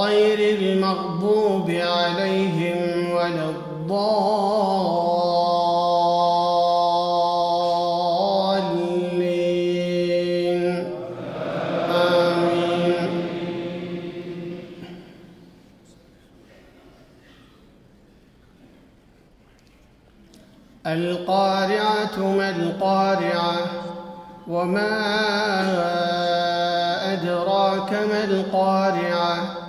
غير المغضوب عليهم ولا الضالين. آمين. القارعة ما القارعة وما أدراك ما القارعة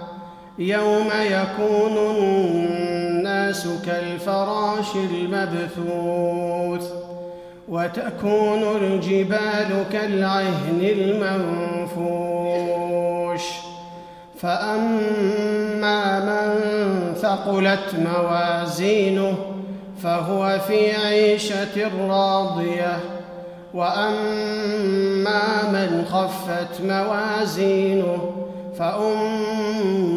يوم يكون الناس كالفراش المبثوث وتكون الجبال كالعهن المنفوش فأما من ثقلت موازينه فهو في عيشة راضية وأما من خفت موازينه هاويه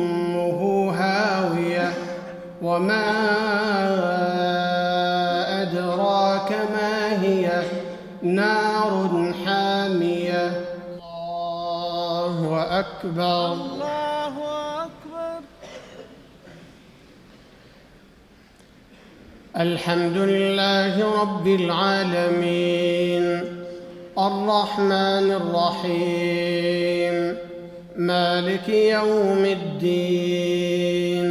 وما ادراك ما هي نار حاميه الله اكبر الله أكبر. الحمد لله رب العالمين. الرحمن الرحيم. مالك يوم الدين.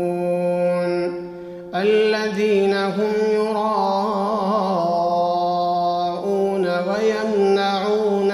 الذين هم يراءون ويمنعون